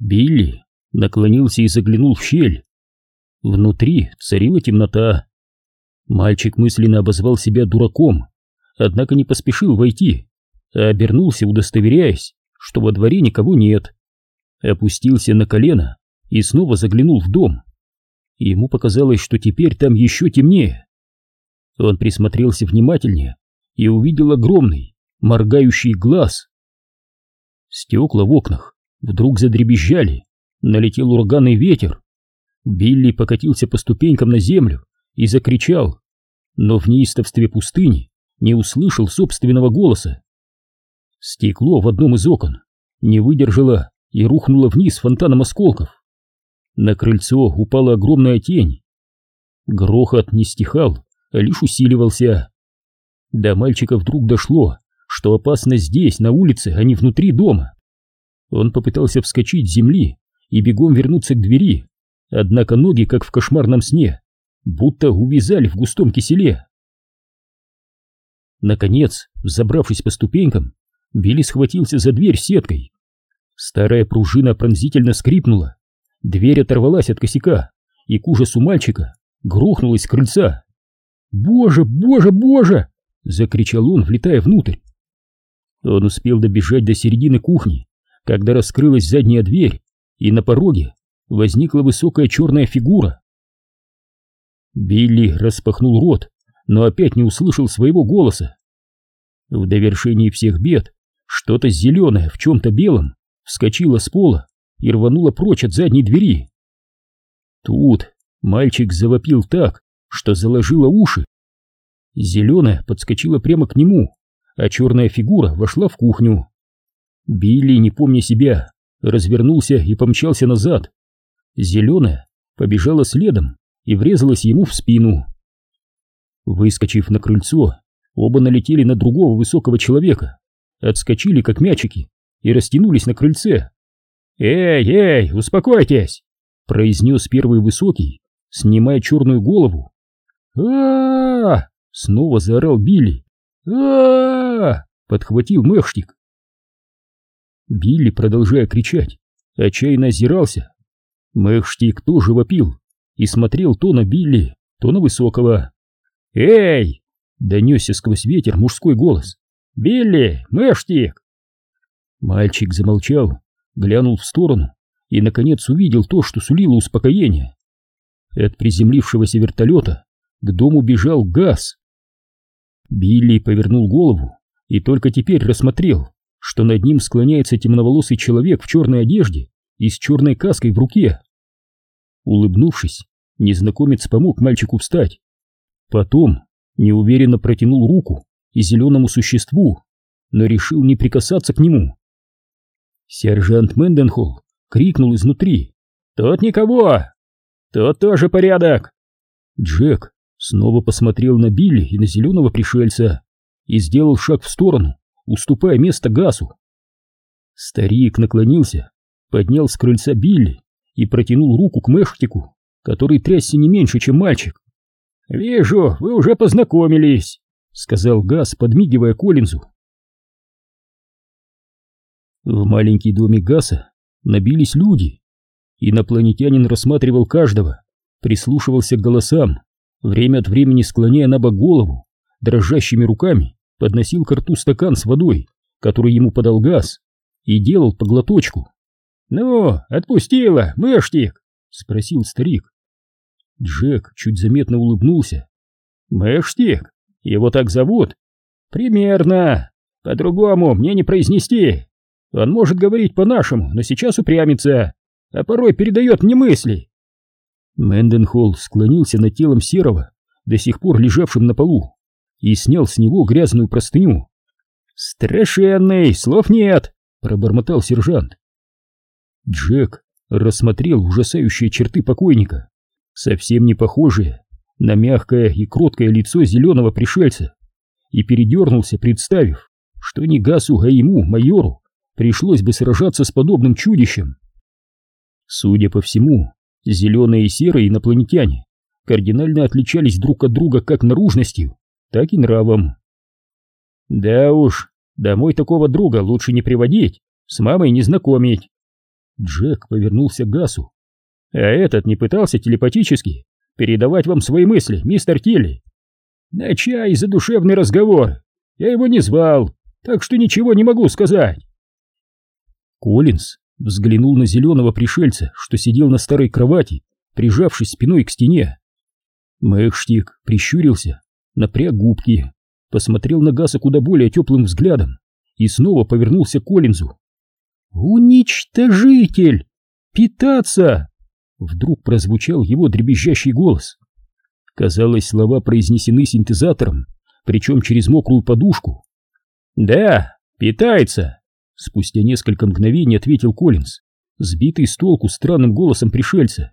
Билли наклонился и заглянул в щель. Внутри царила темнота. Мальчик мысленно обозвал себя дураком, однако не поспешил войти, а обернулся, удостоверяясь, что во дворе никого нет. Опустился на колено и снова заглянул в дом. Ему показалось, что теперь там еще темнее. Он присмотрелся внимательнее и увидел огромный, моргающий глаз. Стекла в окнах вдруг задребезжали, налетел ураганный ветер. Билли покатился по ступенькам на землю и закричал, но в неистовстве пустыни не услышал собственного голоса. Стекло в одном из окон не выдержало и рухнуло вниз фонтаном осколков. На крыльцо упала огромная тень. Грохот не стихал, а лишь усиливался. До мальчика вдруг дошло, что опасно здесь, на улице, а не внутри дома. Он попытался вскочить с земли и бегом вернуться к двери, однако ноги, как в кошмарном сне, будто увязали в густом киселе. Наконец, забравшись по ступенькам, Билли схватился за дверь сеткой. Старая пружина пронзительно скрипнула, дверь оторвалась от косяка, и к ужасу мальчика грохнулась с крыльца. «Боже, боже, боже!» — закричал он, влетая внутрь. Он успел добежать до середины кухни, когда раскрылась задняя дверь, и на пороге возникла высокая черная фигура. Билли распахнул рот, но опять не услышал своего голоса. В довершении всех бед что-то зеленое в чем-то белом вскочило с пола и рвануло прочь от задней двери. Тут мальчик завопил так, что заложило уши. Зеленая подскочила прямо к нему, а черная фигура вошла в кухню. Билли, не помня себя, развернулся и помчался назад. Зеленая побежала следом и врезалась ему в спину. Выскочив на крыльцо, оба налетели на другого высокого человека, отскочили как мячики и растянулись на крыльце. «Эй, эй, успокойтесь!» — произнес первый высокий, снимая черную голову. а снова заорал Билли. а подхватил Мэхштик. Билли, продолжая кричать, отчаянно озирался. Мэхштик тоже вопил и смотрел то на Билли, то на Высокого. «Эй!» — донесся сквозь ветер мужской голос. «Билли! Мэштик!» Мальчик замолчал, глянул в сторону и, наконец, увидел то, что сулило успокоение. От приземлившегося вертолета к дому бежал газ. Билли повернул голову и только теперь рассмотрел, что над ним склоняется темноволосый человек в черной одежде и с черной каской в руке. Улыбнувшись, незнакомец помог мальчику встать. Потом неуверенно протянул руку и зеленому существу, но решил не прикасаться к нему. Сержант Мэнденхолл крикнул изнутри. «Тут никого! Тут тоже порядок!» Джек снова посмотрел на Билли и на зеленого пришельца и сделал шаг в сторону, уступая место газу. Старик наклонился, поднял с крыльца Билли и протянул руку к Мэштику, который трясся не меньше, чем мальчик. «Вижу, вы уже познакомились», — сказал Газ, подмигивая Коллинзу. В маленький домик Гаса набились люди. Инопланетянин рассматривал каждого, прислушивался к голосам, время от времени склоняя на бок голову, дрожащими руками подносил к рту стакан с водой, который ему подал газ, и делал поглоточку. «Ну, отпустила, мыштик?» — спросил старик. Джек чуть заметно улыбнулся. «Мэштик? Его так зовут?» «Примерно. По-другому мне не произнести. Он может говорить по-нашему, но сейчас упрямится, а порой передает мне мысли». Мэнденхолл склонился над телом Серого, до сих пор лежавшим на полу, и снял с него грязную простыню. «Страшенный, слов нет!» — пробормотал сержант. Джек рассмотрел ужасающие черты покойника, совсем не похожие на мягкое и кроткое лицо зеленого пришельца, и передернулся, представив, что не Гасу, а ему, майору, пришлось бы сражаться с подобным чудищем. Судя по всему, зеленые и серые инопланетяне кардинально отличались друг от друга как наружностью, так и нравом. Да уж, домой такого друга лучше не приводить, с мамой не знакомить. Джек повернулся к Гасу. «А этот не пытался телепатически передавать вам свои мысли, мистер Тилли?» «На чай за душевный разговор. Я его не звал, так что ничего не могу сказать». Коллинз взглянул на зеленого пришельца, что сидел на старой кровати, прижавшись спиной к стене. Мэхштик прищурился, напряг губки, посмотрел на Гаса куда более теплым взглядом и снова повернулся к Коллинзу. «Уничтожитель! Питаться!» Вдруг прозвучал его дребезжащий голос. Казалось, слова произнесены синтезатором, причем через мокрую подушку. «Да, питается!» Спустя несколько мгновений ответил Коллинз, сбитый с толку странным голосом пришельца.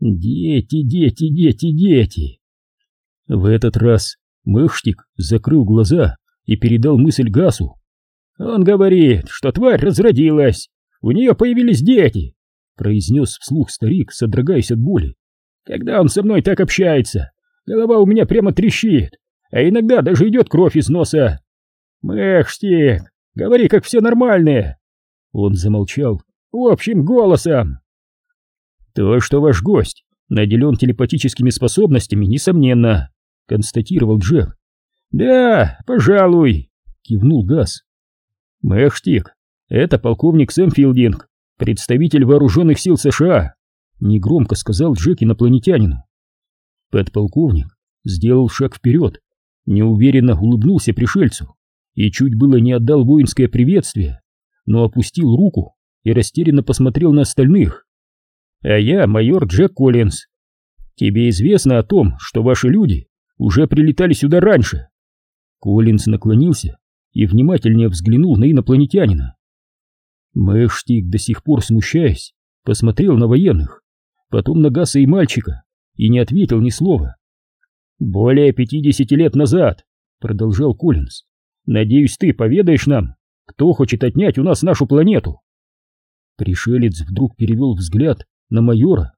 «Дети, дети, дети, дети!» В этот раз Мышштик закрыл глаза и передал мысль Гасу. «Он говорит, что тварь разродилась, у нее появились дети!» произнес вслух старик, содрогаясь от боли. «Когда он со мной так общается, голова у меня прямо трещит, а иногда даже идет кровь из носа. Мышштик, говори, как все нормальные!» Он замолчал общим голосом. То, что ваш гость наделен телепатическими способностями, несомненно, констатировал Джек. Да, пожалуй, кивнул Газ. Мэхштик, это полковник Сэм Филдинг, представитель вооруженных сил США, негромко сказал Джек инопланетянину. Подполковник сделал шаг вперед, неуверенно улыбнулся пришельцу и чуть было не отдал воинское приветствие, но опустил руку и растерянно посмотрел на остальных. А я майор Джек Коллинз. Тебе известно о том, что ваши люди уже прилетали сюда раньше?» Коллинз наклонился и внимательнее взглянул на инопланетянина. Мэштик, до сих пор смущаясь, посмотрел на военных, потом на Гаса и мальчика и не ответил ни слова. «Более пятидесяти лет назад», — продолжал Коллинз, — «надеюсь, ты поведаешь нам, кто хочет отнять у нас нашу планету?» Пришелец вдруг перевел взгляд на майора.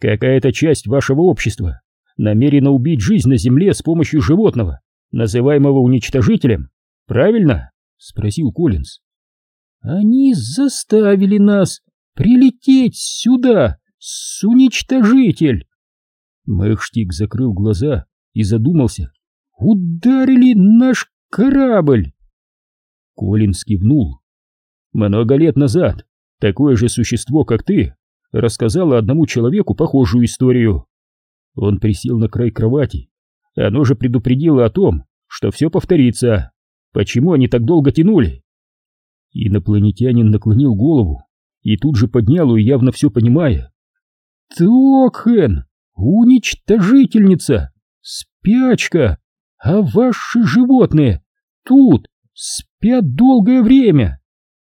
Какая-то часть вашего общества намерена убить жизнь на земле с помощью животного, называемого уничтожителем, правильно? Спросил Коллинз. Они заставили нас прилететь сюда, с уничтожитель. Мэхштик закрыл глаза и задумался. Ударили наш корабль. Коллинз кивнул. Много лет назад такое же существо, как ты, рассказала одному человеку похожую историю. Он присел на край кровати. Оно же предупредило о том, что все повторится. Почему они так долго тянули? Инопланетянин наклонил голову и тут же поднял ее, явно все понимая. «Токхен! Уничтожительница! Спячка! А ваши животные тут спят долгое время!»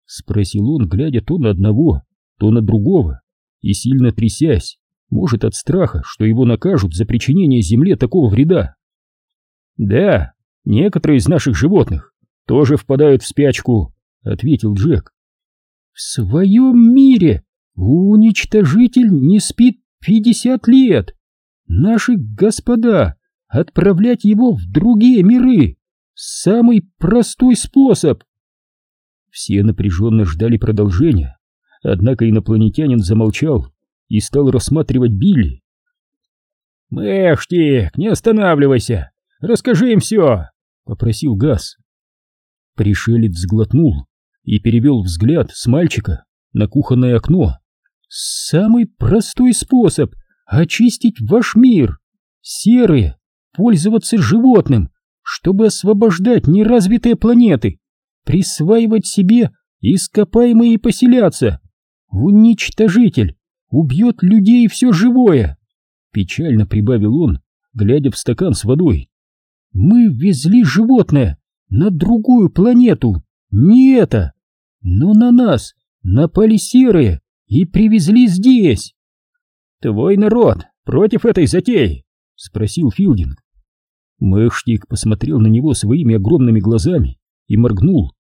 Спросил он, глядя то на одного, то на другого и сильно трясясь, может от страха, что его накажут за причинение земле такого вреда. Да, некоторые из наших животных тоже впадают в спячку, ответил Джек. В своем мире уничтожитель не спит пятьдесят лет. Наши господа отправлять его в другие миры самый простой способ. Все напряженно ждали продолжения. Однако инопланетянин замолчал и стал рассматривать Билли. «Мэхштик, не останавливайся! Расскажи им все!» — попросил Газ. Пришелец сглотнул и перевел взгляд с мальчика на кухонное окно. «Самый простой способ очистить ваш мир! Серые, пользоваться животным, чтобы освобождать неразвитые планеты, присваивать себе ископаемые и поселяться, «Уничтожитель! Убьет людей все живое!» Печально прибавил он, глядя в стакан с водой. «Мы везли животное на другую планету, не это! Но на нас напали серые и привезли здесь!» «Твой народ против этой затеи?» — спросил Филдинг. Мэхштик посмотрел на него своими огромными глазами и моргнул.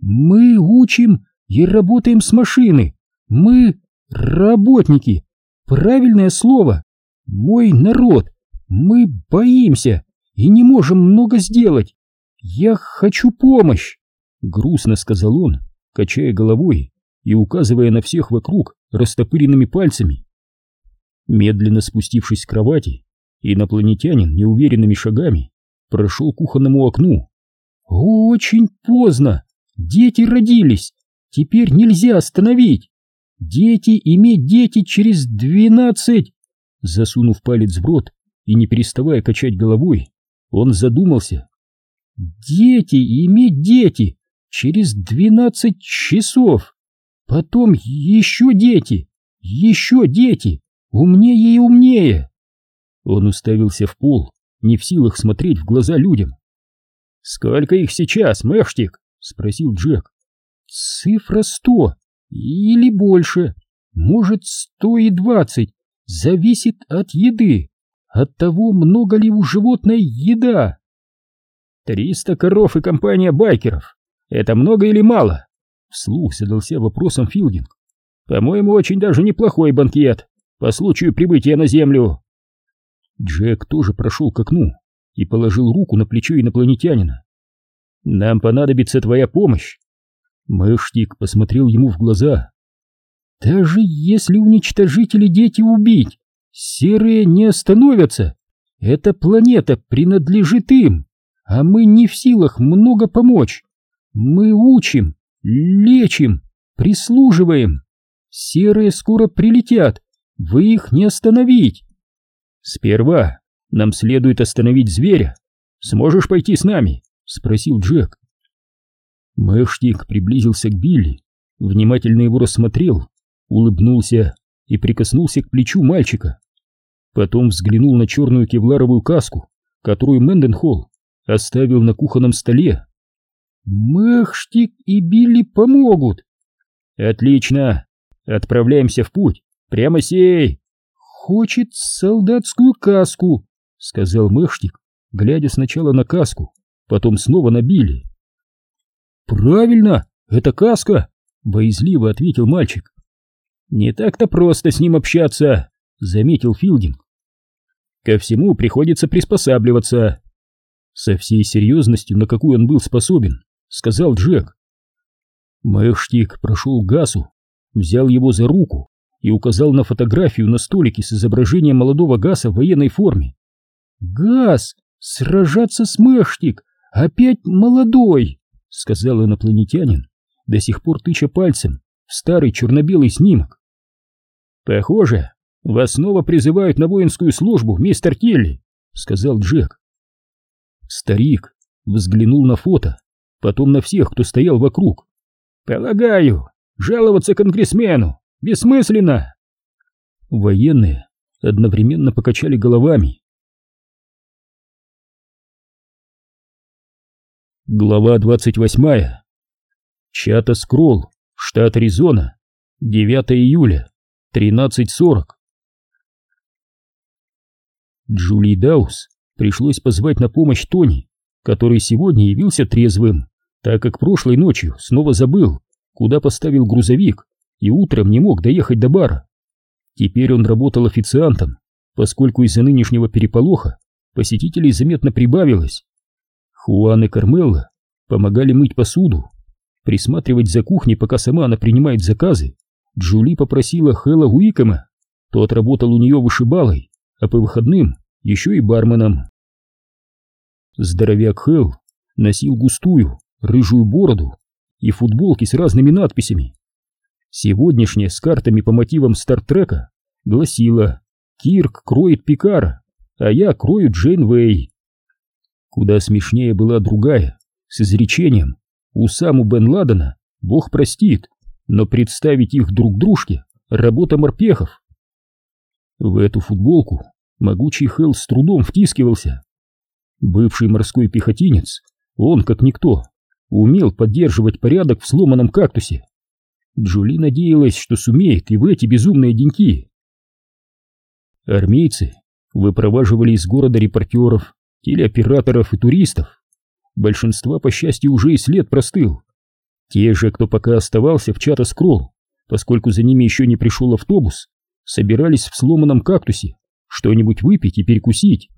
«Мы учим и работаем с машины, мы работники. Правильное слово. Мой народ. Мы боимся и не можем много сделать. Я хочу помощь. Грустно сказал он, качая головой и указывая на всех вокруг растопыренными пальцами. Медленно спустившись с кровати, инопланетянин неуверенными шагами прошел к кухонному окну. «Очень поздно! Дети родились! Теперь нельзя остановить! Дети иметь дети через двенадцать!» Засунув палец в рот и не переставая качать головой, он задумался. «Дети иметь дети через двенадцать часов! Потом еще дети! Еще дети! Умнее и умнее!» Он уставился в пол, не в силах смотреть в глаза людям. «Сколько их сейчас, Мэштик?» — спросил Джек. «Цифра сто или больше, может, сто и двадцать, зависит от еды, от того, много ли у животной еда». «Триста коров и компания байкеров. Это много или мало?» Вслух задался вопросом Филдинг. «По-моему, очень даже неплохой банкет по случаю прибытия на Землю». Джек тоже прошел к окну и положил руку на плечо инопланетянина. «Нам понадобится твоя помощь!» Мэштик посмотрел ему в глаза. «Даже если уничтожители дети убить, серые не остановятся. Эта планета принадлежит им, а мы не в силах много помочь. Мы учим, лечим, прислуживаем. Серые скоро прилетят, вы их не остановить. «Сперва нам следует остановить зверя. Сможешь пойти с нами?» — спросил Джек. Мэштик приблизился к Билли, внимательно его рассмотрел, улыбнулся и прикоснулся к плечу мальчика. Потом взглянул на черную кевларовую каску, которую Мэнденхолл оставил на кухонном столе. «Мэштик и Билли помогут!» «Отлично! Отправляемся в путь! Прямо сей!» хочет солдатскую каску», — сказал Мэштик, глядя сначала на каску, потом снова на Билли. «Правильно, это каска», — боязливо ответил мальчик. «Не так-то просто с ним общаться», — заметил Филдинг. «Ко всему приходится приспосабливаться». Со всей серьезностью, на какую он был способен, сказал Джек. Мэштик прошел к Гасу, взял его за руку и указал на фотографию на столике с изображением молодого Гаса в военной форме. «Газ! Сражаться с Мэштик! Опять молодой!» — сказал инопланетянин, до сих пор тыча пальцем в старый черно-белый снимок. «Похоже, вас снова призывают на воинскую службу, мистер Келли», — сказал Джек. Старик взглянул на фото, потом на всех, кто стоял вокруг. «Полагаю, жаловаться конгрессмену Бессмысленно!» Военные одновременно покачали головами. Глава 28. Чата Скролл, штат Аризона, 9 июля, 13.40. Джули Даус пришлось позвать на помощь Тони, который сегодня явился трезвым, так как прошлой ночью снова забыл, куда поставил грузовик и утром не мог доехать до бара. Теперь он работал официантом, поскольку из-за нынешнего переполоха посетителей заметно прибавилось. Хуан и Кармелла помогали мыть посуду, присматривать за кухней, пока сама она принимает заказы. Джули попросила Хэлла Уикэма, тот работал у нее вышибалой, а по выходным еще и барменом. Здоровяк Хэл носил густую, рыжую бороду и футболки с разными надписями, Сегодняшняя с картами по мотивам Стартрека гласила «Кирк кроет Пикара, а я крою Джейн Вэй». Куда смешнее была другая, с изречением «Усаму Бен Ладена Бог простит, но представить их друг дружке — работа морпехов». В эту футболку могучий Хелл с трудом втискивался. Бывший морской пехотинец, он, как никто, умел поддерживать порядок в сломанном кактусе. Джули надеялась, что сумеет и в эти безумные деньки. Армейцы выпроваживали из города репортеров, телеоператоров и туристов. Большинства, по счастью, уже и след простыл. Те же, кто пока оставался в чата скролл, поскольку за ними еще не пришел автобус, собирались в сломанном кактусе что-нибудь выпить и перекусить.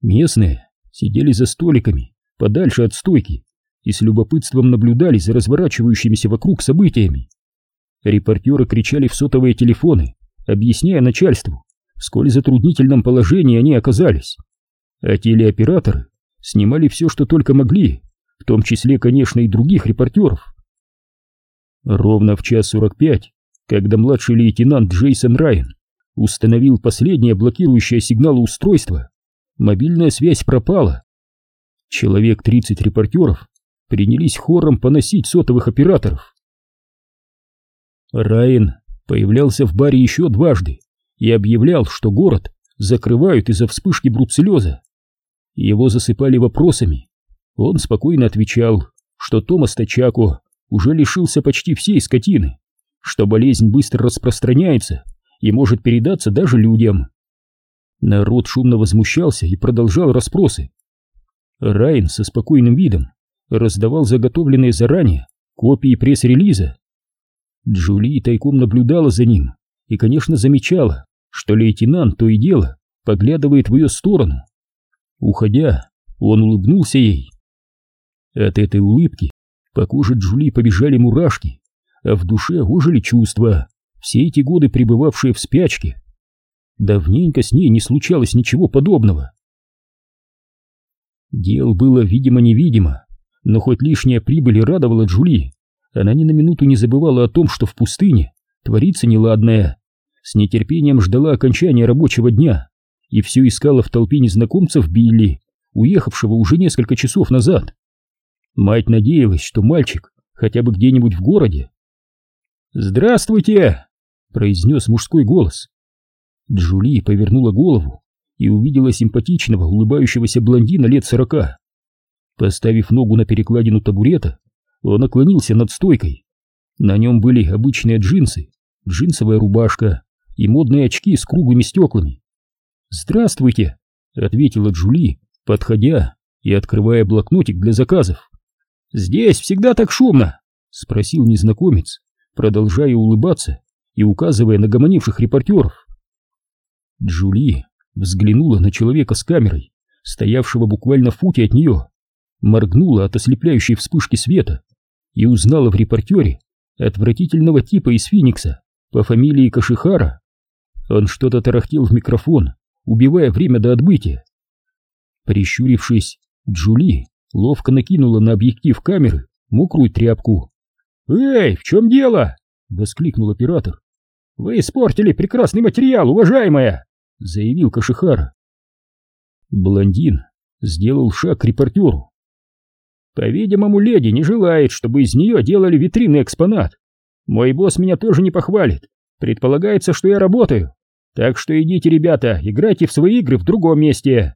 Местные сидели за столиками, подальше от стойки, и с любопытством наблюдали за разворачивающимися вокруг событиями. Репортеры кричали в сотовые телефоны, объясняя начальству, в сколь затруднительном положении они оказались. А телеоператоры снимали все, что только могли, в том числе, конечно, и других репортеров. Ровно в час сорок пять, когда младший лейтенант Джейсон Райан установил последнее блокирующее сигналы устройство, мобильная связь пропала. Человек 30 репортеров принялись хором поносить сотовых операторов. Райан появлялся в баре еще дважды и объявлял, что город закрывают из-за вспышки бруцеллеза. Его засыпали вопросами. Он спокойно отвечал, что Томас Тачако уже лишился почти всей скотины, что болезнь быстро распространяется и может передаться даже людям. Народ шумно возмущался и продолжал расспросы. Райн со спокойным видом раздавал заготовленные заранее копии пресс-релиза. Джули тайком наблюдала за ним и, конечно, замечала, что лейтенант то и дело поглядывает в ее сторону. Уходя, он улыбнулся ей. От этой улыбки по коже Джули побежали мурашки, а в душе ожили чувства, все эти годы пребывавшие в спячке. Давненько с ней не случалось ничего подобного. Дел было видимо-невидимо, но хоть лишняя прибыль радовала Джули, она ни на минуту не забывала о том, что в пустыне творится неладное. С нетерпением ждала окончания рабочего дня и все искала в толпе незнакомцев Билли, уехавшего уже несколько часов назад. Мать надеялась, что мальчик хотя бы где-нибудь в городе. «Здравствуйте!» — произнес мужской голос. Джули повернула голову и увидела симпатичного, улыбающегося блондина лет сорока. Поставив ногу на перекладину табурета, он наклонился над стойкой. На нем были обычные джинсы, джинсовая рубашка и модные очки с круглыми стеклами. «Здравствуйте!» — ответила Джули, подходя и открывая блокнотик для заказов. «Здесь всегда так шумно?» — спросил незнакомец, продолжая улыбаться и указывая на гомонивших репортеров. Джули взглянула на человека с камерой, стоявшего буквально в футе от нее, моргнула от ослепляющей вспышки света и узнала в репортере отвратительного типа из Финикса по фамилии Кашихара. Он что-то тарахтел в микрофон, убивая время до отбытия. Прищурившись, Джули ловко накинула на объектив камеры мокрую тряпку. «Эй, в чем дело?» — воскликнул оператор. «Вы испортили прекрасный материал, уважаемая!» — заявил Кашихара. Блондин сделал шаг к репортеру. «По-видимому, леди не желает, чтобы из нее делали витринный экспонат. Мой босс меня тоже не похвалит. Предполагается, что я работаю. Так что идите, ребята, играйте в свои игры в другом месте».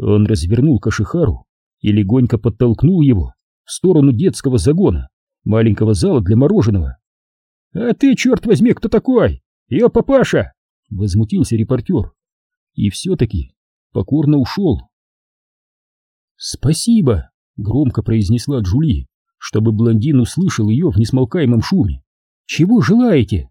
Он развернул Кашихару и легонько подтолкнул его в сторону детского загона, маленького зала для мороженого. «А ты, черт возьми, кто такой? Ее папаша!» — возмутился репортер. И все-таки покорно ушел. «Спасибо!» — громко произнесла Джули, чтобы блондин услышал ее в несмолкаемом шуме. «Чего желаете?»